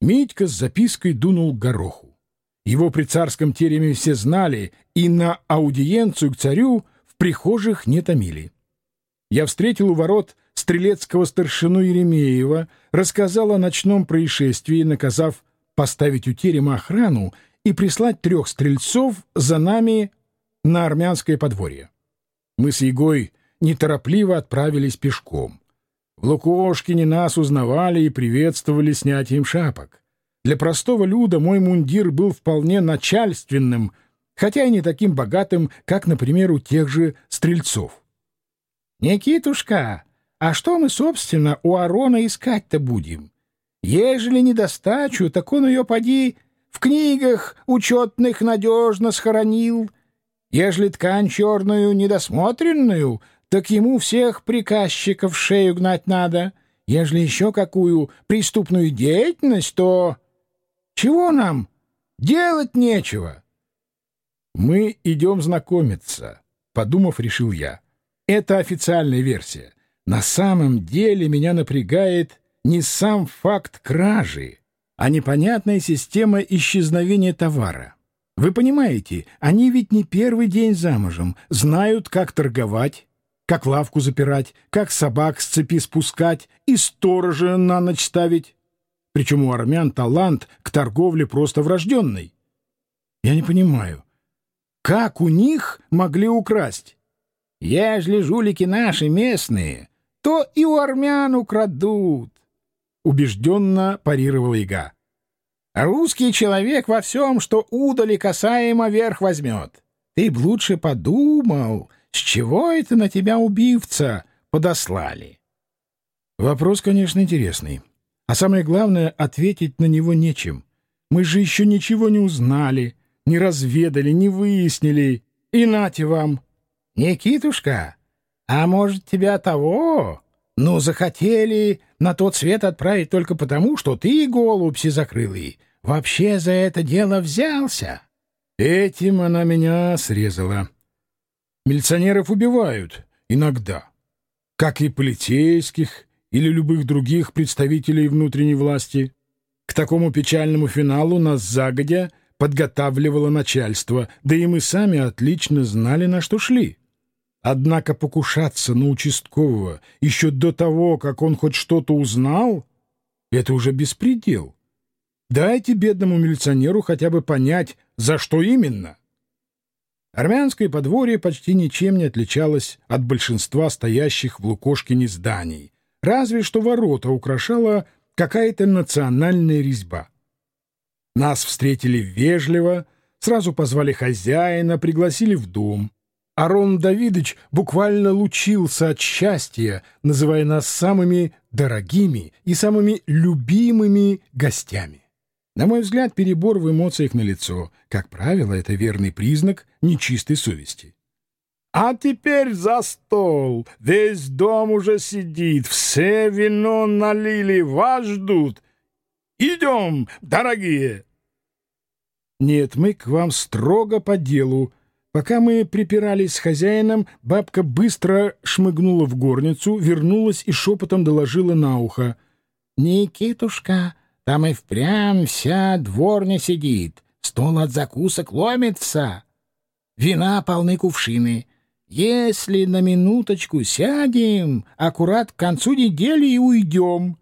Митька с запиской дунул гороху. Его при царском тереме все знали, и на аудиенцию к царю в прихожих не томили. Я встретил у ворот стрелецкого старшину Еремеева, рассказал о ночном происшествии, наказав поставить у терема охрану и прислать трех стрельцов за нами на армянское подворье. Мы с Егой неторопливо отправились пешком. Лукошкине нас узнавали и приветствовали снятием шапок. Для простого люда мой мундир был вполне начальственным, хотя и не таким богатым, как, например, у тех же стрельцов. «Никитушка, а что мы, собственно, у Арона искать-то будем? Ежели недостачу, так он ее, поди, в книгах учетных надежно схоронил. Ежели ткань черную недосмотренную, так ему всех приказчиков шею гнать надо. Ежели еще какую преступную деятельность, то... Чего нам? Делать нечего. Мы идем знакомиться, — подумав, решил я. Это официальная версия. На самом деле меня напрягает не сам факт кражи, а непонятная система исчезновения товара. Вы понимаете, они ведь не первый день замужем, знают, как торговать, как лавку запирать, как собак с цепи спускать и сторожа на ночь ставить. Причем у армян талант к торговле просто врожденный. Я не понимаю, как у них могли украсть? Ежели жулики наши местные, то и у армян украдут, — убежденно парировал Ига. Русский человек во всем, что удали касаемо, верх возьмет. Ты б лучше подумал, с чего это на тебя убивца подослали. Вопрос, конечно, интересный. А самое главное, ответить на него нечем. Мы же еще ничего не узнали, не разведали, не выяснили. И нате вам, «Никитушка, а может, тебя того? Ну, захотели на тот свет отправить только потому, что ты, голубь сизокрылый, вообще за это дело взялся?» Этим она меня срезала. Милиционеров убивают иногда, как и полицейских или любых других представителей внутренней власти. К такому печальному финалу нас загодя подготавливало начальство, да и мы сами отлично знали, на что шли. Однако покушаться на участкового еще до того, как он хоть что-то узнал, это уже беспредел. Дайте бедному милиционеру хотя бы понять, за что именно. Армянское подворье почти ничем не отличалось от большинства стоящих в Лукошкине зданий, разве что ворота украшала какая-то национальная резьба. Нас встретили вежливо, сразу позвали хозяина, пригласили в дом. Арон Давидович буквально лучился от счастья, называя нас самыми дорогими и самыми любимыми гостями. На мой взгляд, перебор в эмоциях налицо. Как правило, это верный признак нечистой совести. «А теперь за стол! Весь дом уже сидит, все вино налили, вас ждут! Идем, дорогие!» «Нет, мы к вам строго по делу», Пока мы припирались с хозяином, бабка быстро шмыгнула в горницу, вернулась и шепотом доложила на ухо. — Никитушка, там и впрямь вся дворня сидит, стол от закусок ломится. Вина полны кувшины. Если на минуточку сядем, аккурат к концу недели и уйдем.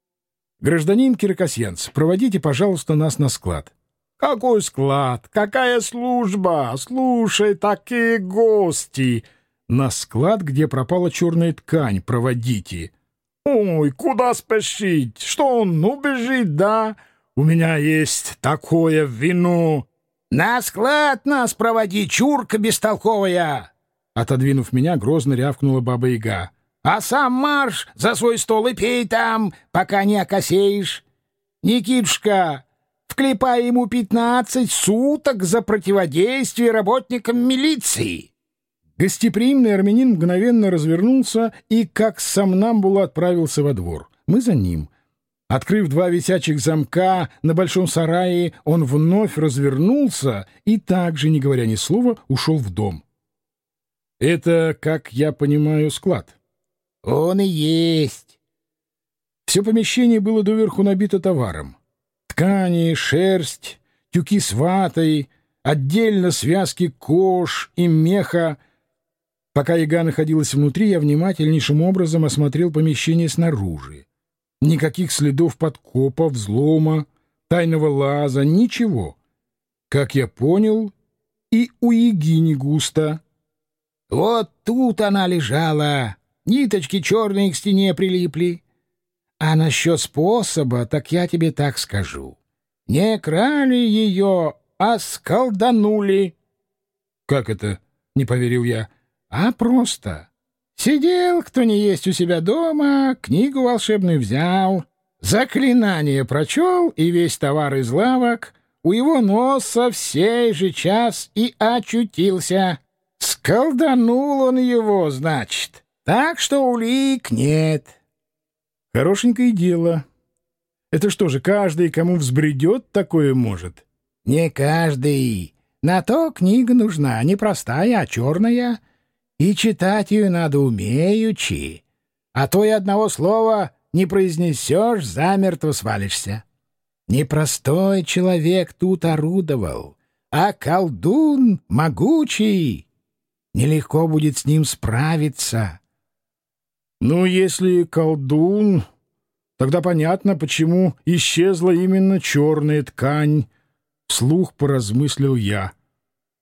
— Гражданин Киркосьянц, проводите, пожалуйста, нас на склад. — какой склад? Какая служба? Слушай, такие гости! На склад, где пропала черная ткань, проводите. Ой, куда спешить? Что он убежит, да? У меня есть такое вино. На склад нас проводи, чурка бестолковая! Отодвинув меня, грозно рявкнула баба-яга. А сам марш за свой стол и пей там, пока не окосеешь. Никитушка, вклепая ему пятнадцать суток за противодействие работникам милиции. Гостеприимный армянин мгновенно развернулся и, как сомнамбула, отправился во двор. Мы за ним. Открыв два висячих замка на большом сарае, он вновь развернулся и, также, не говоря ни слова, ушел в дом. Это, как я понимаю, склад. Он и есть. Все помещение было доверху набито товаром. ткани, шерсть, тюки с ватой, отдельно связки кож и меха. Пока яга находилась внутри, я внимательнейшим образом осмотрел помещение снаружи. Никаких следов подкопа, взлома, тайного лаза, ничего. Как я понял, и у яги не густо. Вот тут она лежала, ниточки черные к стене прилипли. А насчет способа, так я тебе так скажу. Не крали ее, а сколданули. — Как это? — не поверил я. — А просто. Сидел, кто не есть у себя дома, книгу волшебную взял, заклинание прочел, и весь товар из лавок у его носа в сей же час и очутился. Сколданул он его, значит. Так что улик нет. Хорошенькое дело. Это что же, каждый, кому взбредет, такое может? Не каждый. На то книга нужна, не простая, а черная — и читать ее надо умеючи, а то и одного слова не произнесешь, замертво свалишься. Непростой человек тут орудовал, а колдун могучий. Нелегко будет с ним справиться. Ну, если колдун, тогда понятно, почему исчезла именно черная ткань. Вслух поразмыслил я.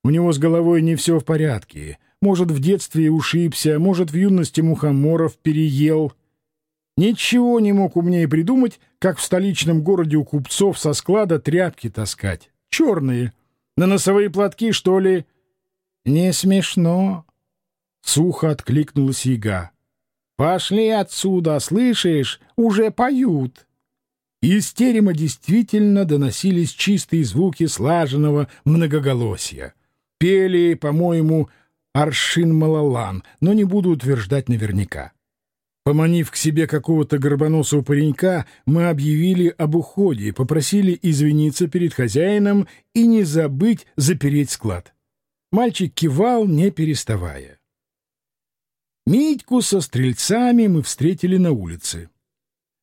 У него с головой не все в порядке. Может, в детстве ушибся, может, в юности мухоморов переел. Ничего не мог умнее придумать, как в столичном городе у купцов со склада тряпки таскать. Черные. На носовые платки, что ли? Не смешно. Сухо откликнулась яга. Пошли отсюда, слышишь? Уже поют. Из терема действительно доносились чистые звуки слаженного многоголосия. Пели, по-моему, Аршин-Малалан, но не буду утверждать наверняка. Поманив к себе какого-то горбоносого паренька, мы объявили об уходе, попросили извиниться перед хозяином и не забыть запереть склад. Мальчик кивал, не переставая. Митьку со стрельцами мы встретили на улице.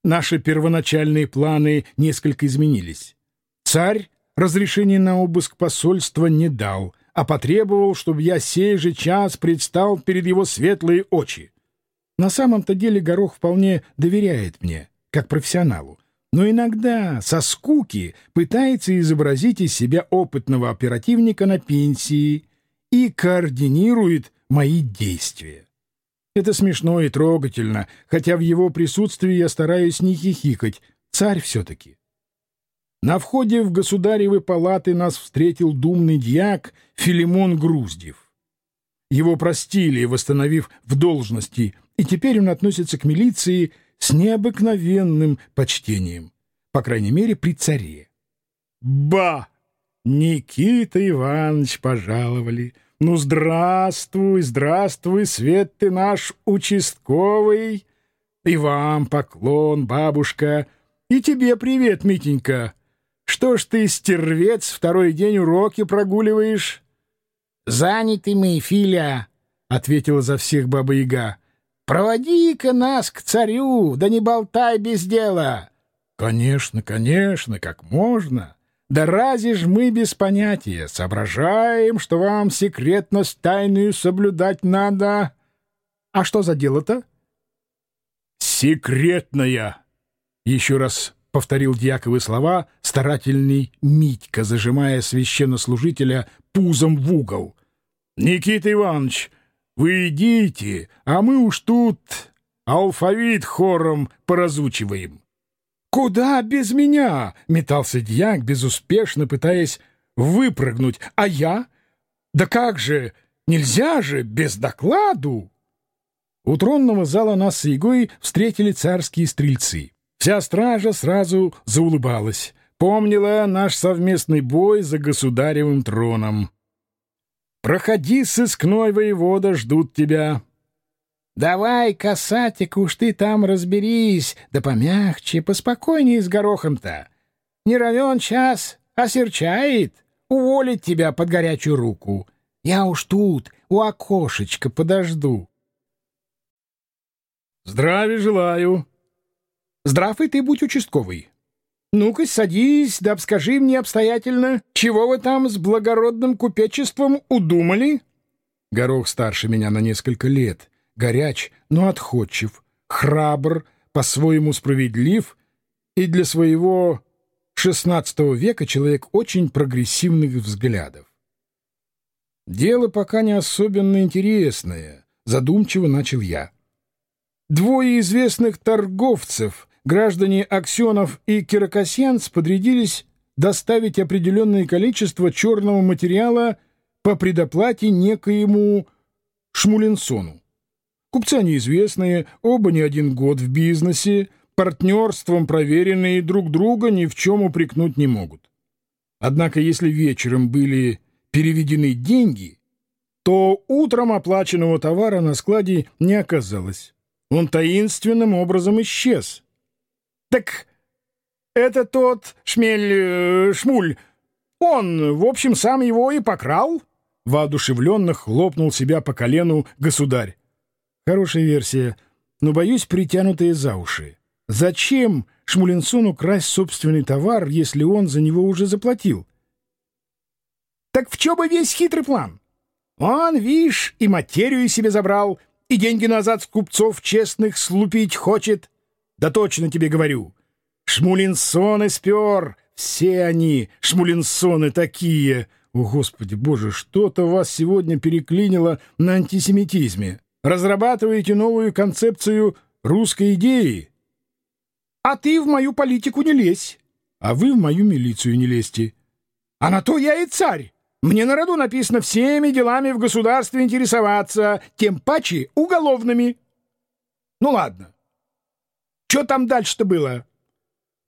Наши первоначальные планы несколько изменились. Царь разрешение на обыск посольства не дал — а потребовал, чтобы я сей же час предстал перед его светлые очи. На самом-то деле Горох вполне доверяет мне, как профессионалу, но иногда со скуки пытается изобразить из себя опытного оперативника на пенсии и координирует мои действия. Это смешно и трогательно, хотя в его присутствии я стараюсь не хихикать, царь все-таки. На входе в государевы палаты нас встретил думный дьяк Филимон Груздев. Его простили, восстановив в должности, и теперь он относится к милиции с необыкновенным почтением, по крайней мере, при царе. Ба! Никита Иванович пожаловали. Ну, здравствуй, здравствуй, свет ты наш участковый. И вам поклон, бабушка. И тебе привет, Митенька. Что ж ты, стервец, второй день уроки прогуливаешь? — Заняты мы, Филя, — ответила за всех Баба-Яга. — Проводи-ка нас к царю, да не болтай без дела. — Конечно, конечно, как можно. Да разве ж мы без понятия соображаем, что вам секретность тайную соблюдать надо? А что за дело-то? — Секретная! — еще раз повторил дьяковы слова старательный Митька, зажимая священнослужителя пузом в угол. «Никита Иванович, вы идите, а мы уж тут алфавит хором поразучиваем». «Куда без меня?» — метался дьяк, безуспешно пытаясь выпрыгнуть. «А я? Да как же? Нельзя же без докладу!» У тронного зала нас с Егой встретили царские стрельцы. Вся стража сразу заулыбалась, помнила наш совместный бой за государевым троном. «Проходи, сыскной воевода, ждут тебя». «Давай, касатик, уж ты там разберись, да помягче, поспокойнее с горохом-то. Не равен час, осерчает, уволить тебя под горячую руку. Я уж тут, у окошечка подожду». «Здравия желаю», Здрав и ты будь участковый. Ну-ка, садись, да обскажи мне обстоятельно, чего вы там с благородным купечеством удумали?» Горох старше меня на несколько лет, горяч, но отходчив, храбр, по-своему справедлив и для своего XVI века человек очень прогрессивных взглядов. Дело пока не особенно интересное, задумчиво начал я. Двое известных торговцев, граждане Аксенов и Кирокосянц, подрядились доставить определенное количество черного материала по предоплате некоему Шмулинсону. Купцы они известные, оба не один год в бизнесе, партнерством проверенные друг друга ни в чем упрекнуть не могут. Однако если вечером были переведены деньги, то утром оплаченного товара на складе не оказалось. Он таинственным образом исчез. «Так это тот шмель... Э, шмуль. Он, в общем, сам его и покрал?» Воодушевленно хлопнул себя по колену государь. Хорошая версия, но, боюсь, притянутые за уши. Зачем Шмулинсону красть собственный товар, если он за него уже заплатил? Так в чем бы весь хитрый план? Он, видишь, и материю себе забрал, и деньги назад с купцов честных слупить хочет. Да точно тебе говорю. Шмулинсоны спер, все они, шмулинсоны такие. О, Господи, Боже, что-то вас сегодня переклинило на антисемитизме разрабатываете новую концепцию русской идеи. А ты в мою политику не лезь. А вы в мою милицию не лезьте. А на то я и царь. Мне на роду написано всеми делами в государстве интересоваться, тем паче уголовными. Ну ладно. Что там дальше-то было?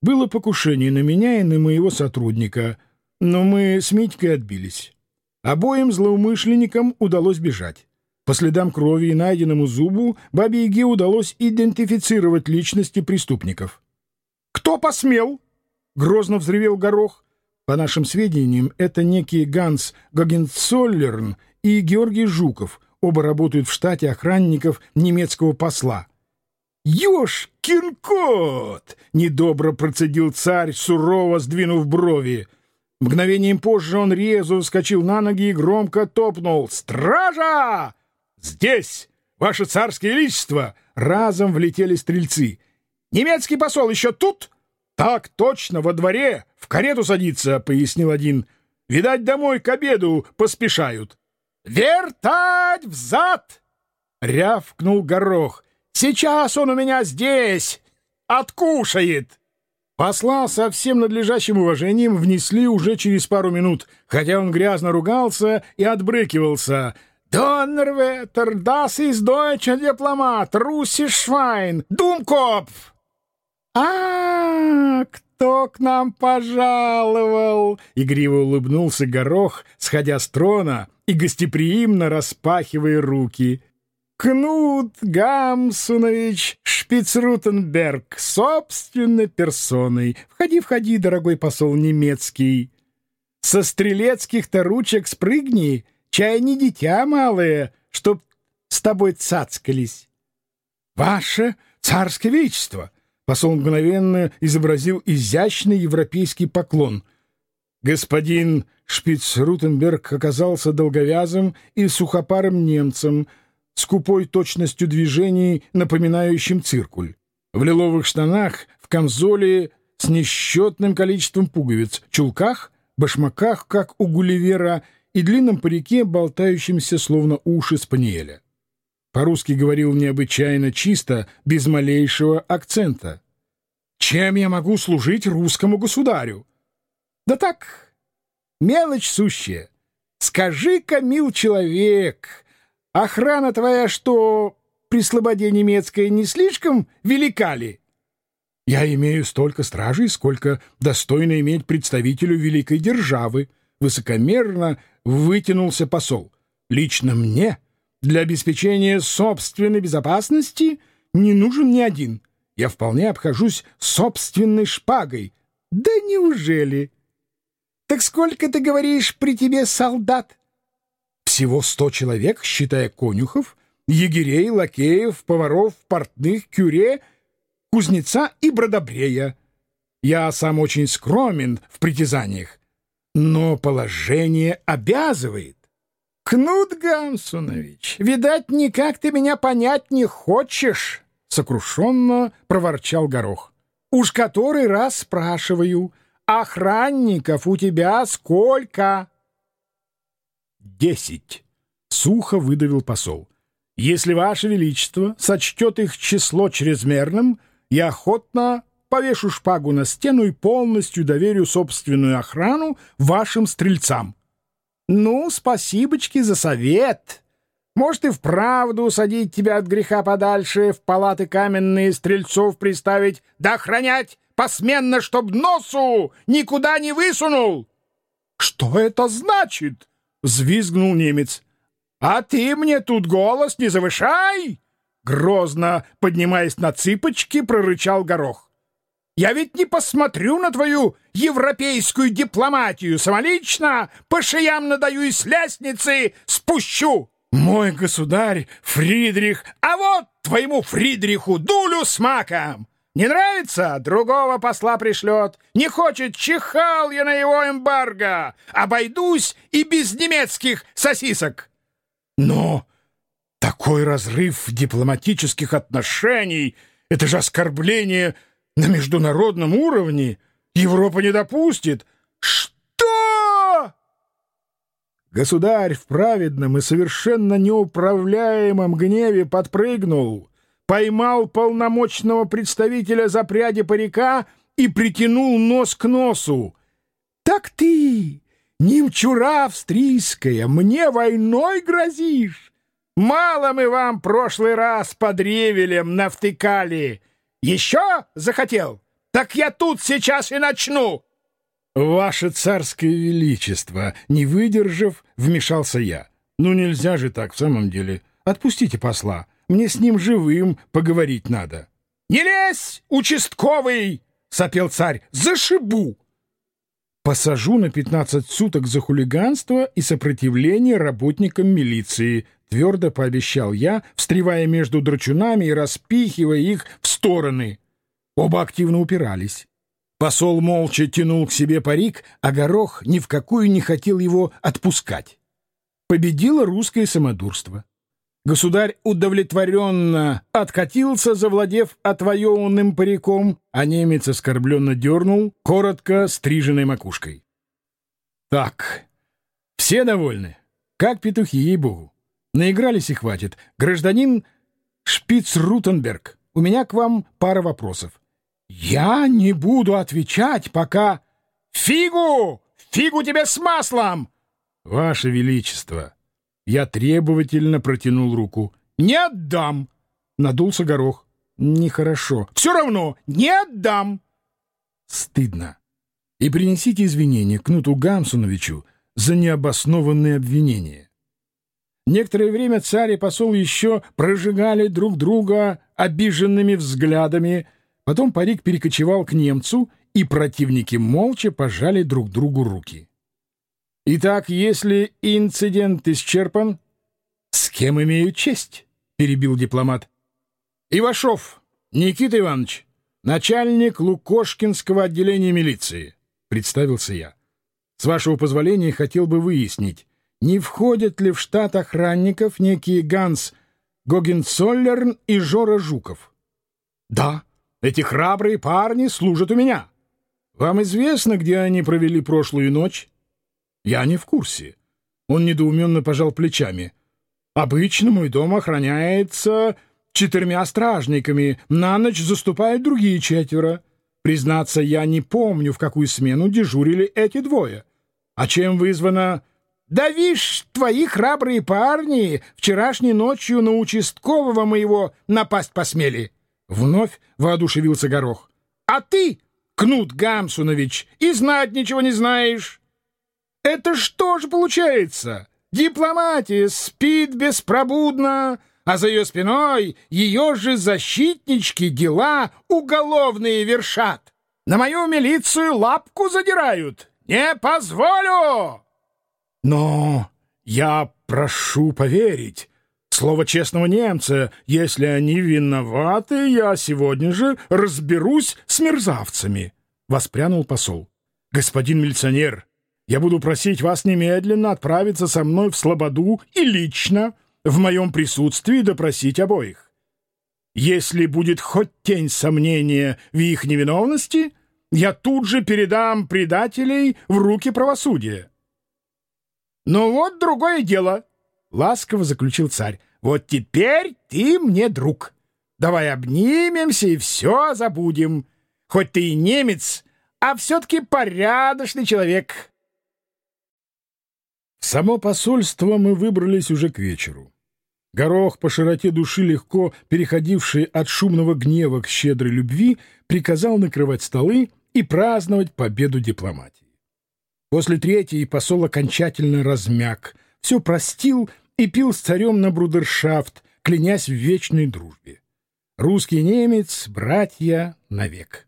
Было покушение на меня и на моего сотрудника, но мы с Митькой отбились. Обоим злоумышленникам удалось бежать. По следам крови и найденному зубу бабе Яге удалось идентифицировать личности преступников. «Кто посмел?» — грозно взревел Горох. По нашим сведениям, это некие Ганс Гогенцоллерн и Георгий Жуков. Оба работают в штате охранников немецкого посла. «Ёшкин кот!» — недобро процедил царь, сурово сдвинув брови. Мгновением позже он резво вскочил на ноги и громко топнул. «Стража! «Здесь, ваше царское величество!» Разом влетели стрельцы. «Немецкий посол еще тут?» «Так точно, во дворе, в карету садится», — пояснил один. «Видать, домой к обеду поспешают». «Вертать взад!» — рявкнул горох. «Сейчас он у меня здесь! Откушает!» Посла со всем надлежащим уважением внесли уже через пару минут, хотя он грязно ругался и отбрыкивался — «Доннерветер, das ist deutscher Diplomat, Руси Швайн, Думкопф!» «А, кто к нам пожаловал?» — игриво улыбнулся Горох, сходя с трона и гостеприимно распахивая руки. «Кнут Гамсунович Шпицрутенберг, собственной персоной. Входи, входи, дорогой посол немецкий. Со стрелецких-то ручек спрыгни!» Чай не дитя малое, чтоб с тобой цацкались. — Ваше царское величество! — посол мгновенно изобразил изящный европейский поклон. Господин Шпицрутенберг оказался долговязым и сухопарым немцем, с купой точностью движений, напоминающим циркуль. В лиловых штанах, в камзоле с несчетным количеством пуговиц, чулках, башмаках, как у Гулливера — и длинном парике, болтающемся словно уши спаниеля. По-русски говорил необычайно чисто, без малейшего акцента. «Чем я могу служить русскому государю?» «Да так, мелочь сущая. Скажи-ка, мил человек, охрана твоя что, при слободе немецкая не слишком велика ли?» «Я имею столько стражей, сколько достойно иметь представителю великой державы», высокомерно вытянулся посол. «Лично мне для обеспечения собственной безопасности не нужен ни один. Я вполне обхожусь собственной шпагой». «Да неужели?» «Так сколько, ты говоришь, при тебе солдат?» «Всего сто человек, считая конюхов, егерей, лакеев, поваров, портных, кюре, кузнеца и бродобрея». Я сам очень скромен в притязаниях, но положение обязывает. Кнут Гамсунович, видать, никак ты меня понять не хочешь, сокрушенно проворчал Горох. Уж который раз спрашиваю, охранников у тебя сколько? Десять. Сухо выдавил посол. Если Ваше Величество сочтет их число чрезмерным, я охотно повешу шпагу на стену и полностью доверю собственную охрану вашим стрельцам. Ну, спасибочки за совет. Может, и вправду усадить тебя от греха подальше, в палаты каменные стрельцов приставить, да охранять посменно, чтоб носу никуда не высунул. — Что это значит? — взвизгнул немец. — А ты мне тут голос не завышай! Грозно, поднимаясь на цыпочки, прорычал горох. Я ведь не посмотрю на твою европейскую дипломатию. Самолично по шеям надаю и с лестницы спущу. Мой государь Фридрих, а вот твоему Фридриху дулю с маком. Не нравится? Другого посла пришлет. Не хочет, чихал я на его эмбарго. Обойдусь и без немецких сосисок. Но такой разрыв дипломатических отношений — это же оскорбление на международном уровне Европа не допустит. Что? Государь в праведном и совершенно неуправляемом гневе подпрыгнул, поймал полномочного представителя за пряди парика и притянул нос к носу. «Так ты, немчура австрийская, мне войной грозишь? Мало мы вам прошлый раз под ревелем навтыкали!» Еще захотел? Так я тут сейчас и начну!» «Ваше царское величество!» Не выдержав, вмешался я. «Ну нельзя же так в самом деле. Отпустите посла. Мне с ним живым поговорить надо». «Не лезь, участковый!» — сопел царь. «Зашибу!» «Посажу на пятнадцать суток за хулиганство и сопротивление работникам милиции», — твердо пообещал я, встревая между драчунами и распихивая их в стороны. Оба активно упирались. Посол молча тянул к себе парик, а Горох ни в какую не хотел его отпускать. Победило русское самодурство. Государь удовлетворенно откатился, завладев отвоеванным париком, а немец оскорбленно дернул коротко стриженной макушкой. «Так, все довольны? Как петухи, ей-богу!» Наигрались и хватит. Гражданин Шпицрутенберг, у меня к вам пара вопросов. Я не буду отвечать, пока... Фигу! Фигу тебе с маслом! Ваше Величество! Я требовательно протянул руку. Не отдам! Надулся горох. Нехорошо. Все равно не отдам! Стыдно. И принесите извинения Кнуту Гамсуновичу за необоснованные обвинения. Некоторое время царь и посол еще прожигали друг друга обиженными взглядами, потом парик перекочевал к немцу, и противники молча пожали друг другу руки. «Итак, если инцидент исчерпан, с кем имею честь?» — перебил дипломат. «Ивашов Никита Иванович, начальник Лукошкинского отделения милиции», — представился я. «С вашего позволения хотел бы выяснить, не входят ли в штат охранников некие Ганс Гогенцоллерн и Жора Жуков? Да, эти храбрые парни служат у меня. Вам известно, где они провели прошлую ночь? Я не в курсе. Он недоуменно пожал плечами. Обычно мой дом охраняется четырьмя стражниками, на ночь заступают другие четверо. Признаться, я не помню, в какую смену дежурили эти двое. А чем вызвано да вишь, твои храбрые парни вчерашней ночью на участкового моего напасть посмели. Вновь воодушевился Горох. А ты, Кнут Гамсунович, и знать ничего не знаешь. Это что же получается? Дипломатия спит беспробудно, а за ее спиной ее же защитнички дела уголовные вершат. На мою милицию лапку задирают. Не позволю! Но я прошу поверить. Слово честного немца, если они виноваты, я сегодня же разберусь с мерзавцами. — воспрянул посол. «Господин милиционер, я буду просить вас немедленно отправиться со мной в Слободу и лично, в моем присутствии, допросить обоих. Если будет хоть тень сомнения в их невиновности, я тут же передам предателей в руки правосудия». «Ну вот другое дело», — ласково заключил царь. «Вот теперь ты мне друг. Давай обнимемся и все забудем. Хоть ты и немец, а все-таки порядочный человек». Само посольство мы выбрались уже к вечеру. Горох, по широте души легко переходивший от шумного гнева к щедрой любви, приказал накрывать столы и праздновать победу дипломатии. После третьей посол окончательно размяк, все простил и пил с царем на брудершафт, клянясь в вечной дружбе. Русский немец — братья навек.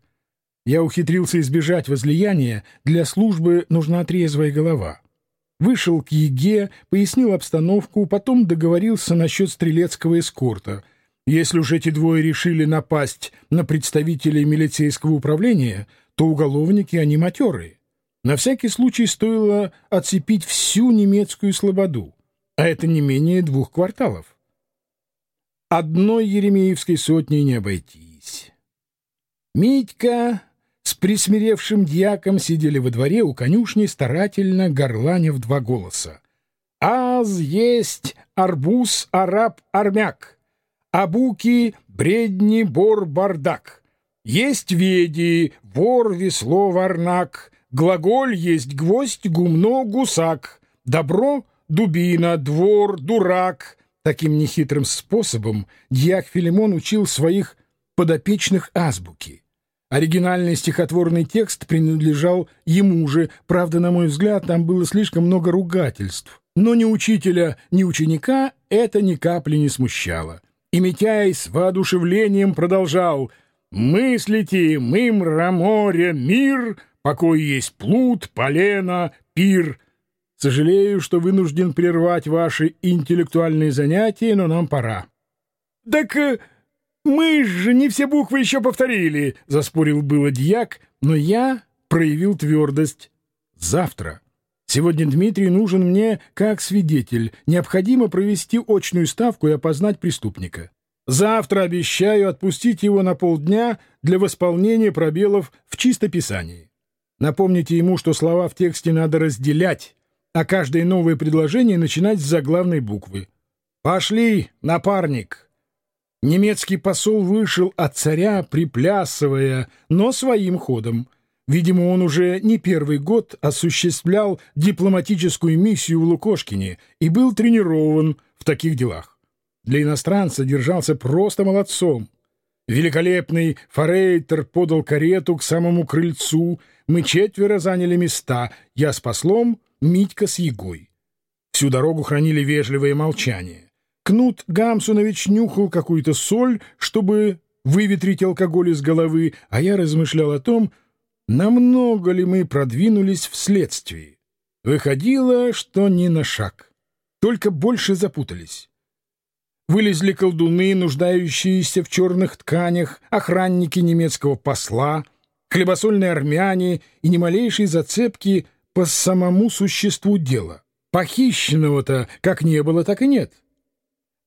Я ухитрился избежать возлияния, для службы нужна трезвая голова. Вышел к Еге, пояснил обстановку, потом договорился насчет стрелецкого эскорта. Если уж эти двое решили напасть на представителей милицейского управления, то уголовники они матерые. На всякий случай стоило отцепить всю немецкую слободу, а это не менее двух кварталов. Одной Еремеевской сотней не обойтись. Митька с присмиревшим дьяком сидели во дворе у конюшни, старательно горланя в два голоса. «Аз есть арбуз араб армяк, абуки бредни бор бардак, есть веди вор весло варнак, глаголь есть гвоздь гумно гусак, добро дубина, двор, дурак». Таким нехитрым способом дьяк Филимон учил своих подопечных азбуки. Оригинальный стихотворный текст принадлежал ему же, правда, на мой взгляд, там было слишком много ругательств. Но ни учителя, ни ученика это ни капли не смущало. И Митяй с воодушевлением продолжал «Мыслите, мымра море, мир, покой есть плут, полено, пир». Сожалею, что вынужден прервать ваши интеллектуальные занятия, но нам пора. — Так э, «Мы же не все буквы еще повторили», — заспорил было дьяк, но я проявил твердость. «Завтра. Сегодня Дмитрий нужен мне как свидетель. Необходимо провести очную ставку и опознать преступника. Завтра обещаю отпустить его на полдня для восполнения пробелов в чистописании. Напомните ему, что слова в тексте надо разделять, а каждое новое предложение начинать с заглавной буквы. «Пошли, напарник!» Немецкий посол вышел от царя, приплясывая, но своим ходом. Видимо, он уже не первый год осуществлял дипломатическую миссию в Лукошкине и был тренирован в таких делах. Для иностранца держался просто молодцом. Великолепный форейтер подал карету к самому крыльцу, мы четверо заняли места, я с послом, Митька с Егой. Всю дорогу хранили вежливое молчание. Кнут Гамсунович нюхал какую-то соль, чтобы выветрить алкоголь из головы, а я размышлял о том, намного ли мы продвинулись в следствии. Выходило, что не на шаг, только больше запутались. Вылезли колдуны, нуждающиеся в черных тканях, охранники немецкого посла, хлебосольные армяне и ни малейшей зацепки по самому существу дела. Похищенного-то как не было, так и нет.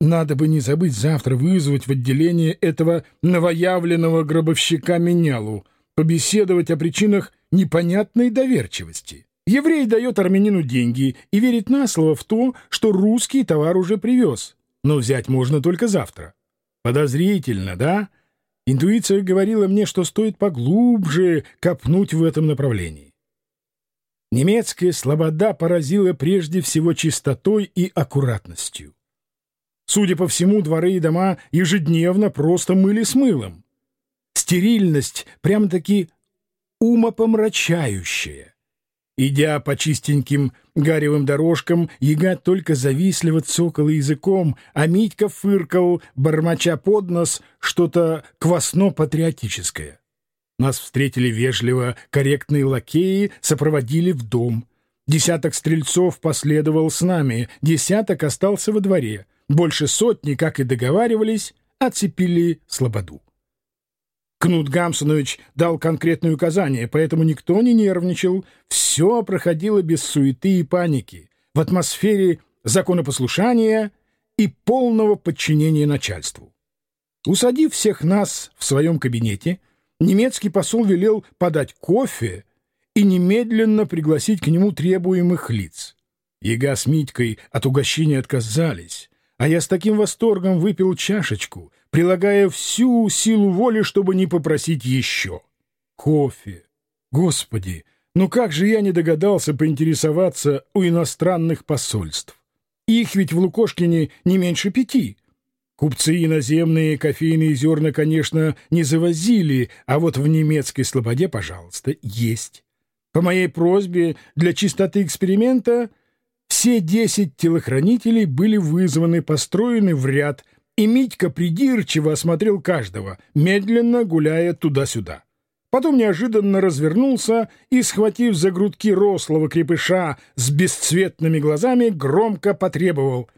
Надо бы не забыть завтра вызвать в отделение этого новоявленного гробовщика Менялу, побеседовать о причинах непонятной доверчивости. Еврей дает армянину деньги и верит на слово в то, что русский товар уже привез, но взять можно только завтра. Подозрительно, да? Интуиция говорила мне, что стоит поглубже копнуть в этом направлении. Немецкая слобода поразила прежде всего чистотой и аккуратностью. Судя по всему, дворы и дома ежедневно просто мыли с мылом. Стерильность прям-таки умопомрачающая. Идя по чистеньким гаревым дорожкам, яга только завистливо цокала языком, а Митька фыркал, бормоча под нос, что-то квасно-патриотическое. Нас встретили вежливо, корректные лакеи сопроводили в дом. Десяток стрельцов последовал с нами, десяток остался во дворе — больше сотни, как и договаривались, оцепили Слободу. Кнут Гамсонович дал конкретные указания, поэтому никто не нервничал. Все проходило без суеты и паники, в атмосфере законопослушания и полного подчинения начальству. Усадив всех нас в своем кабинете, немецкий посол велел подать кофе и немедленно пригласить к нему требуемых лиц. Яга с Митькой от угощения отказались, а я с таким восторгом выпил чашечку, прилагая всю силу воли, чтобы не попросить еще. Кофе. Господи, ну как же я не догадался поинтересоваться у иностранных посольств? Их ведь в Лукошкине не меньше пяти. Купцы иноземные кофейные зерна, конечно, не завозили, а вот в немецкой слободе, пожалуйста, есть. По моей просьбе для чистоты эксперимента все десять телохранителей были вызваны, построены в ряд, и Митька придирчиво осмотрел каждого, медленно гуляя туда-сюда. Потом неожиданно развернулся и, схватив за грудки рослого крепыша с бесцветными глазами, громко потребовал.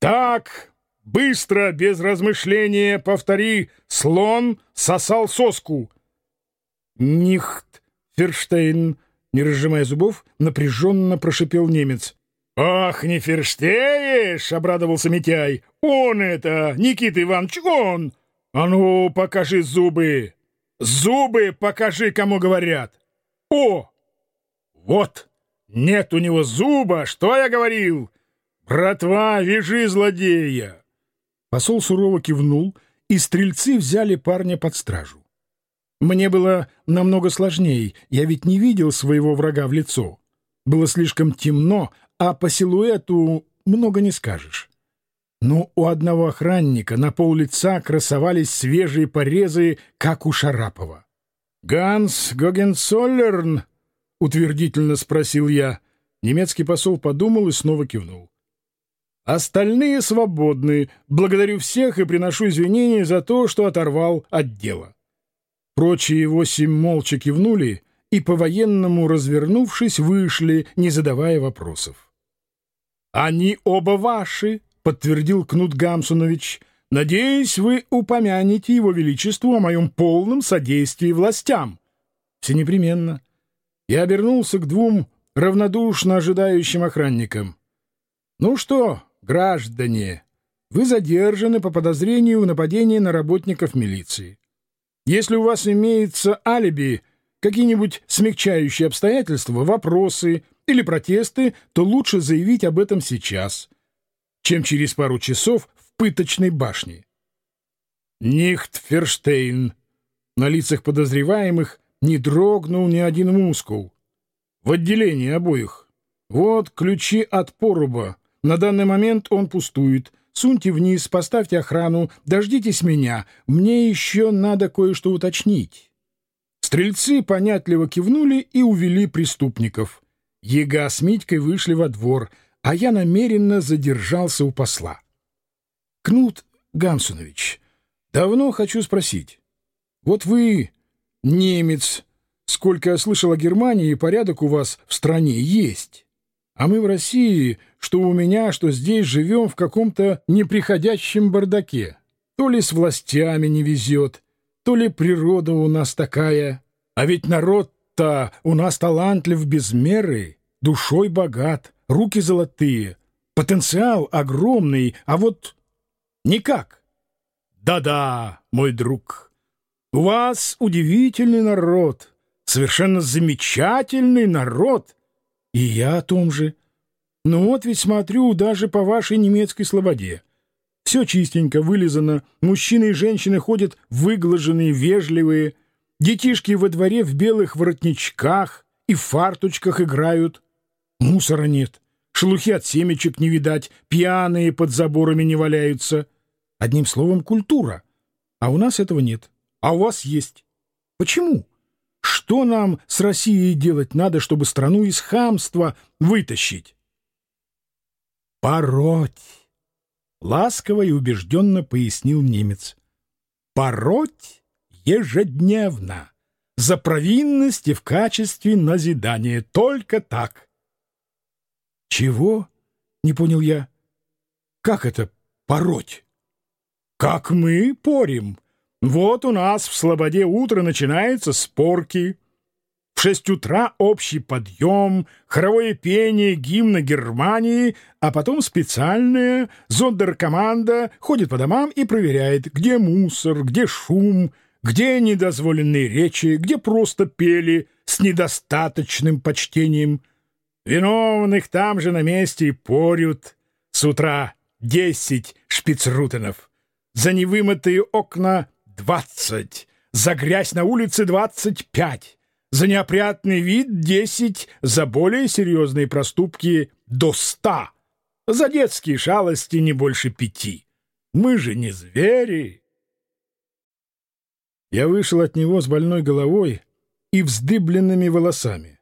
«Так, быстро, без размышления, повтори, слон сосал соску». «Нихт, Ферштейн», не разжимая зубов, напряженно прошипел немец. «Ах, не ферштеешь!» — обрадовался Митяй. «Он это, Никита Иванович, он! А ну, покажи зубы! Зубы покажи, кому говорят! О! Вот! Нет у него зуба, что я говорил? Братва, вяжи злодея!» Посол сурово кивнул, и стрельцы взяли парня под стражу. Мне было намного сложнее, я ведь не видел своего врага в лицо. Было слишком темно, а по силуэту много не скажешь. Но у одного охранника на пол лица красовались свежие порезы, как у Шарапова. «Ганс Гогенсоллерн?» — утвердительно спросил я. Немецкий посол подумал и снова кивнул. «Остальные свободны. Благодарю всех и приношу извинения за то, что оторвал от дела». Прочие восемь молча кивнули и, по-военному развернувшись, вышли, не задавая вопросов. «Они оба ваши», — подтвердил Кнут Гамсунович. «Надеюсь, вы упомянете его величеству о моем полном содействии властям». «Все непременно». Я обернулся к двум равнодушно ожидающим охранникам. «Ну что, граждане, вы задержаны по подозрению в нападении на работников милиции. Если у вас имеется алиби, какие-нибудь смягчающие обстоятельства, вопросы или протесты, то лучше заявить об этом сейчас, чем через пару часов в пыточной башне. Нихтферштейн. На лицах подозреваемых не дрогнул ни один мускул. В отделении обоих. Вот ключи от поруба. На данный момент он пустует. Суньте вниз, поставьте охрану, дождитесь меня. Мне еще надо кое-что уточнить. Стрельцы понятливо кивнули и увели преступников. Ега с Митькой вышли во двор, а я намеренно задержался у посла. — Кнут Гамсунович, давно хочу спросить. Вот вы, немец, сколько я слышал о Германии, порядок у вас в стране есть. А мы в России, что у меня, что здесь живем в каком-то неприходящем бардаке. То ли с властями не везет, то ли природа у нас такая. А ведь народ то у нас талантлив без меры, душой богат, руки золотые, потенциал огромный, а вот никак. Да-да, мой друг, у вас удивительный народ, совершенно замечательный народ. И я о том же. Ну вот ведь смотрю даже по вашей немецкой слободе. Все чистенько, вылизано, мужчины и женщины ходят выглаженные, вежливые, Детишки во дворе в белых воротничках и фарточках играют. Мусора нет, шелухи от семечек не видать, пьяные под заборами не валяются. Одним словом, культура. А у нас этого нет. А у вас есть. Почему? Что нам с Россией делать надо, чтобы страну из хамства вытащить? Пороть. Ласково и убежденно пояснил немец. Пороть ежедневно, за провинности в качестве назидания. Только так. Чего? Не понял я. Как это пороть? Как мы порим? Вот у нас в Слободе утро начинается с порки. Шесть утра общий подъем, хоровое пение гимна Германии, а потом специальная зондеркоманда ходит по домам и проверяет, где мусор, где шум, где недозволенные речи, где просто пели с недостаточным почтением. Виновных там же на месте порют. С утра десять шпицрутенов. За невымытые окна двадцать. За грязь на улице двадцать пять. За неопрятный вид десять. За более серьезные проступки до ста. За детские шалости не больше пяти. Мы же не звери. Я вышел от него с больной головой и вздыбленными волосами.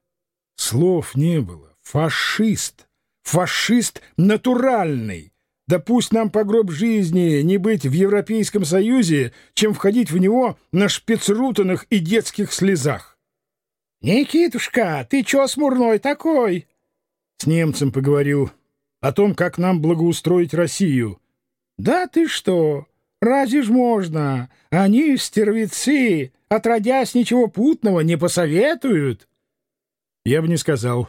Слов не было. Фашист. Фашист натуральный. Да пусть нам по гроб жизни не быть в Европейском Союзе, чем входить в него на шпицрутанах и детских слезах. — Никитушка, ты чё смурной такой? С немцем поговорил о том, как нам благоустроить Россию. — Да ты что? Разве ж можно? Они, стервецы, отродясь ничего путного, не посоветуют. Я бы не сказал.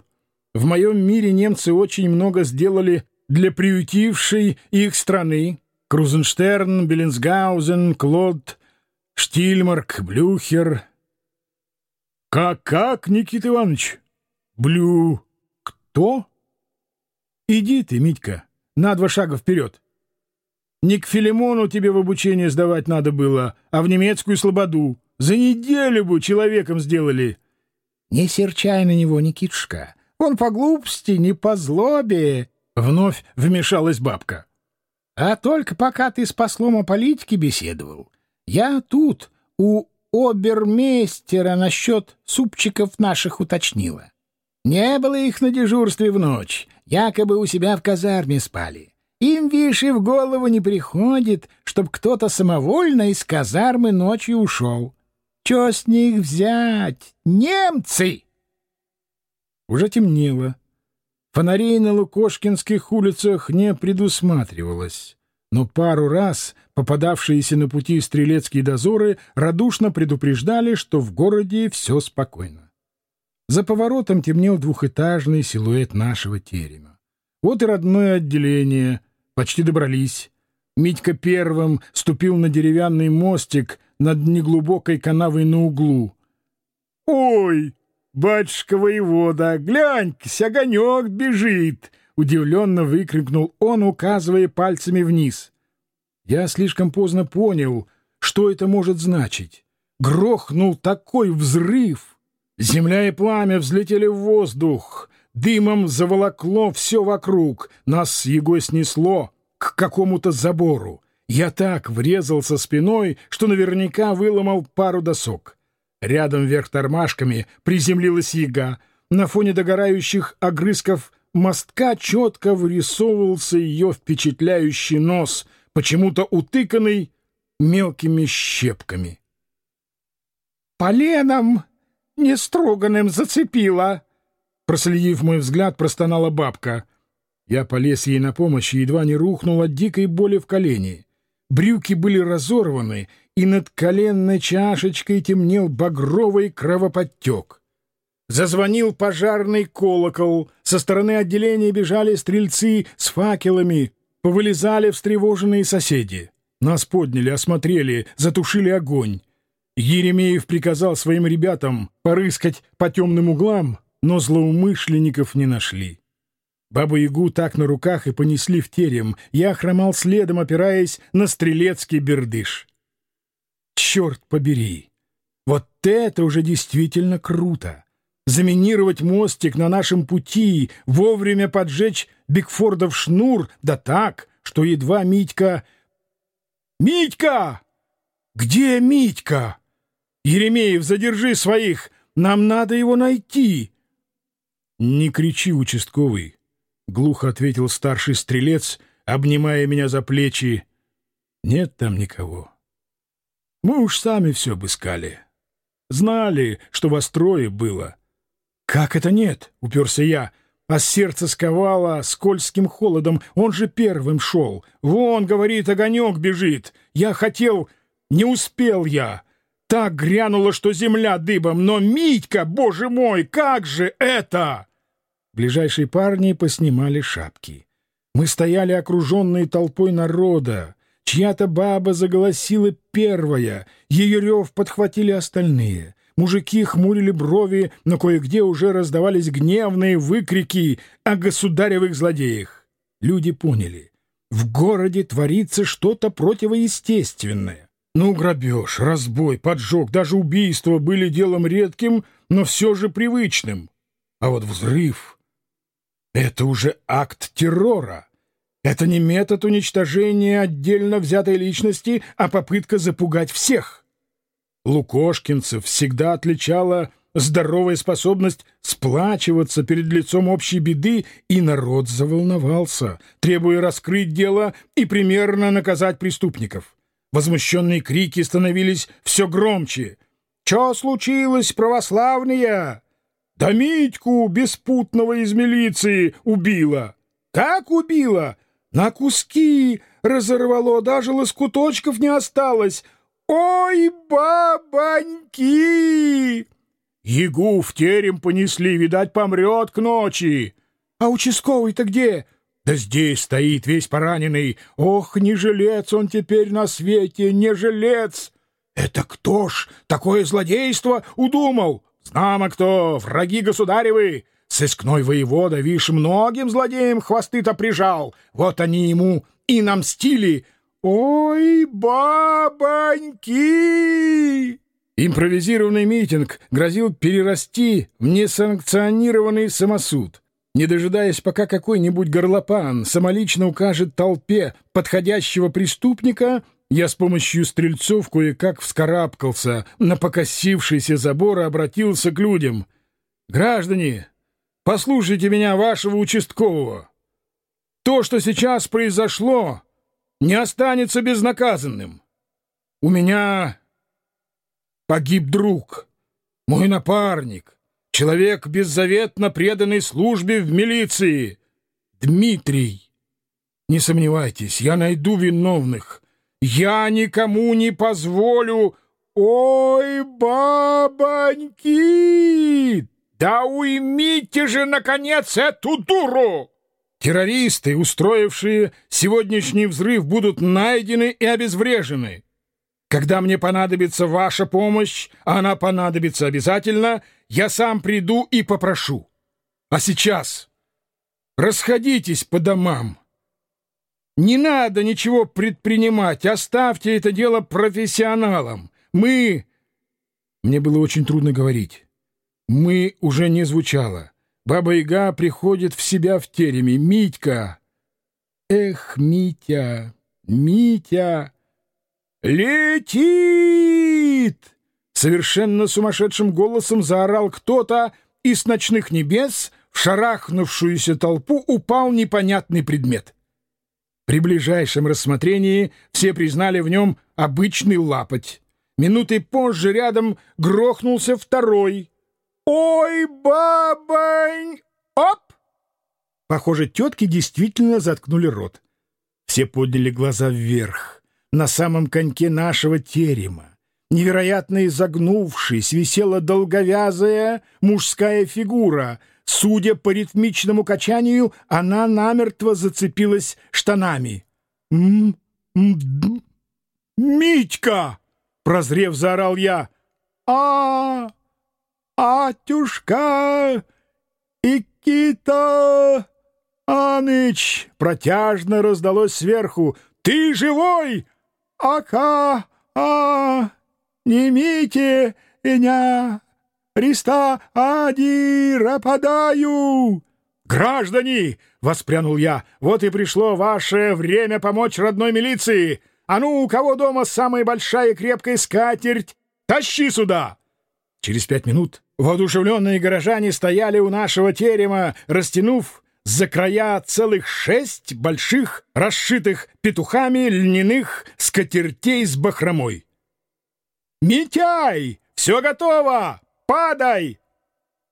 В моем мире немцы очень много сделали для приютившей их страны. Крузенштерн, Беллинсгаузен, Клод, Штильмарк, Блюхер. Как-как, Никита Иванович? Блю... Кто? Иди ты, Митька, на два шага вперед. Не к Филимону тебе в обучение сдавать надо было, а в немецкую слободу. За неделю бы человеком сделали. Не серчай на него, Никитушка. Он по глупости, не по злобе. Вновь вмешалась бабка. А только пока ты с послом о политике беседовал, я тут у обермейстера насчет супчиков наших уточнила. Не было их на дежурстве в ночь, якобы у себя в казарме спали. Им, видишь, и в голову не приходит, чтоб кто-то самовольно из казармы ночью ушел. Че с них взять? Немцы! Уже темнело. Фонарей на Лукошкинских улицах не предусматривалось, но пару раз попадавшиеся на пути стрелецкие дозоры радушно предупреждали, что в городе все спокойно. За поворотом темнел двухэтажный силуэт нашего терема. Вот и родное отделение — Почти добрались. Митька первым ступил на деревянный мостик над неглубокой канавой на углу. «Ой, батюшка воевода, глянь-ка, огонек бежит!» — удивленно выкрикнул он, указывая пальцами вниз. Я слишком поздно понял, что это может значить. Грохнул такой взрыв! Земля и пламя взлетели в воздух. Дымом заволокло все вокруг, нас с Егой снесло к какому-то забору. Я так врезался спиной, что наверняка выломал пару досок. Рядом вверх тормашками приземлилась яга. На фоне догорающих огрызков мостка четко вырисовывался ее впечатляющий нос, почему-то утыканный мелкими щепками. «Поленом нестроганным зацепила!» Проследив мой взгляд, простонала бабка. Я полез ей на помощь и едва не рухнул от дикой боли в колене. Брюки были разорваны, и над коленной чашечкой темнел багровый кровоподтек. Зазвонил пожарный колокол, со стороны отделения бежали стрельцы с факелами, повылезали встревоженные соседи. Нас подняли, осмотрели, затушили огонь. Еремеев приказал своим ребятам порыскать по темным углам, но злоумышленников не нашли. Бабу-ягу так на руках и понесли в терем. Я хромал следом, опираясь на стрелецкий бердыш. Черт побери! Вот это уже действительно круто! Заминировать мостик на нашем пути, вовремя поджечь Бигфордов шнур, да так, что едва Митька... «Митька! Где Митька? Еремеев, задержи своих! Нам надо его найти!» «Не кричи, участковый!» — глухо ответил старший стрелец, обнимая меня за плечи. «Нет там никого. Мы уж сами все обыскали. Знали, что вас трое было». «Как это нет?» — уперся я. А сердце сковало скользким холодом. Он же первым шел. «Вон, — говорит, — огонек бежит. Я хотел...» Не успел я. Так грянуло, что земля дыбом. Но, Митька, боже мой, как же это? Ближайшие парни поснимали шапки. Мы стояли окруженные толпой народа. Чья-то баба заголосила первая, ее рев подхватили остальные. Мужики хмурили брови, но кое-где уже раздавались гневные выкрики о государевых злодеях. Люди поняли. В городе творится что-то противоестественное. Ну, грабеж, разбой, поджог, даже убийство были делом редким, но все же привычным. А вот взрыв — это уже акт террора. Это не метод уничтожения отдельно взятой личности, а попытка запугать всех. Лукошкинцев всегда отличала здоровая способность сплачиваться перед лицом общей беды, и народ заволновался, требуя раскрыть дело и примерно наказать преступников. Возмущенные крики становились все громче. «Че случилось, православные? Да Митьку, беспутного из милиции, убила!» «Как убила?» На куски разорвало, даже лоскуточков не осталось. Ой, бабоньки! Ягу в терем понесли, видать, помрет к ночи. А участковый-то где? Да здесь стоит весь пораненный. Ох, не жилец он теперь на свете, не жилец! Это кто ж такое злодейство удумал? Знамо кто, враги государевы! Сыскной воевода, вишь, многим злодеям хвосты-то прижал. Вот они ему и намстили. Ой, бабоньки! Импровизированный митинг грозил перерасти в несанкционированный самосуд. Не дожидаясь, пока какой-нибудь горлопан самолично укажет толпе подходящего преступника, я с помощью стрельцов кое-как вскарабкался на покосившийся забор и обратился к людям. «Граждане, Послушайте меня, вашего участкового. То, что сейчас произошло, не останется безнаказанным. У меня погиб друг, мой напарник, человек, беззаветно преданный службе в милиции, Дмитрий. Не сомневайтесь, я найду виновных. Я никому не позволю... Ой, бабоньки! «Да уймите же, наконец, эту дуру!» Террористы, устроившие сегодняшний взрыв, будут найдены и обезврежены. Когда мне понадобится ваша помощь, а она понадобится обязательно, я сам приду и попрошу. А сейчас расходитесь по домам. Не надо ничего предпринимать, оставьте это дело профессионалам. Мы... Мне было очень трудно говорить. «Мы» уже не звучало. Баба-яга приходит в себя в тереме. «Митька!» «Эх, Митя! Митя!» «Летит!» Совершенно сумасшедшим голосом заорал кто-то, и с ночных небес в шарахнувшуюся толпу упал непонятный предмет. При ближайшем рассмотрении все признали в нем обычный лапоть. Минутой позже рядом грохнулся второй — «Ой, бабань! Оп!» Похоже, тетки действительно заткнули рот. Все подняли глаза вверх. На самом коньке нашего терема, невероятно изогнувшись, висела долговязая мужская фигура. Судя по ритмичному качанию, она намертво зацепилась штанами. «М -м «Митька!» — прозрев, заорал я. а, -а, -а «Атюшка! Икита! Аныч!» Протяжно раздалось сверху. «Ты живой? Ака! А! Немите меня! Христа Адира подаю!» «Граждане!» — воспрянул я. «Вот и пришло ваше время помочь родной милиции! А ну, у кого дома самая большая крепкая скатерть? Тащи сюда!» Через пять минут воодушевленные горожане стояли у нашего терема, растянув за края целых шесть больших, расшитых петухами льняных скатертей с бахромой. «Митяй! Все готово! Падай!»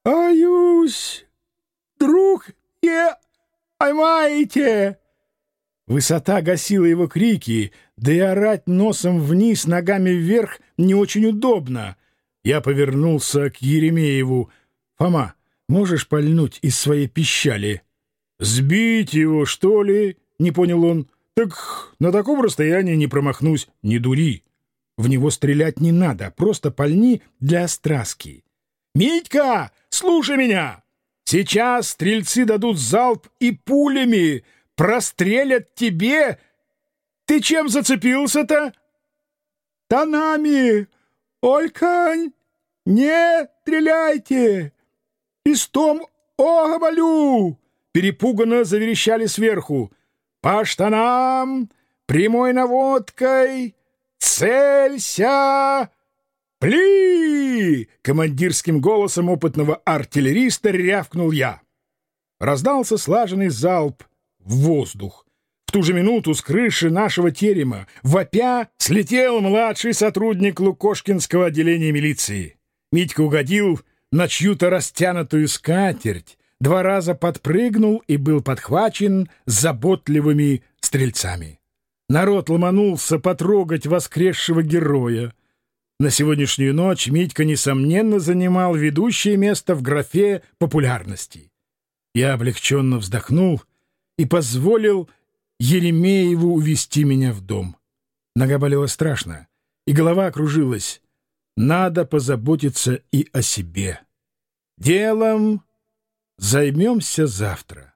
«Аюсь! Друг, не поймаете!» Высота гасила его крики, да и орать носом вниз, ногами вверх не очень удобно. Я повернулся к Еремееву. «Фома, можешь пальнуть из своей пищали?» «Сбить его, что ли?» — не понял он. «Так на таком расстоянии не промахнусь. Не дури. В него стрелять не надо, просто пальни для остраски». «Митька, слушай меня! Сейчас стрельцы дадут залп и пулями прострелят тебе. Ты чем зацепился-то? Тонами. Олькань, не стреляйте. Пистом оговалю. Перепуганно заверещали сверху. По штанам, прямой наводкой, целься. «Пли!» — командирским голосом опытного артиллериста рявкнул я. Раздался слаженный залп в воздух. В ту же минуту с крыши нашего терема, вопя, слетел младший сотрудник Лукошкинского отделения милиции. Митька угодил на чью-то растянутую скатерть, два раза подпрыгнул и был подхвачен заботливыми стрельцами. Народ ломанулся потрогать воскресшего героя. На сегодняшнюю ночь Митька, несомненно, занимал ведущее место в графе популярности. Я облегченно вздохнул — и позволил Еремееву увести меня в дом. Нога болела страшно, и голова окружилась. Надо позаботиться и о себе. Делом займемся завтра.